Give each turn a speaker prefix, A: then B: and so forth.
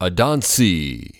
A: Adansi.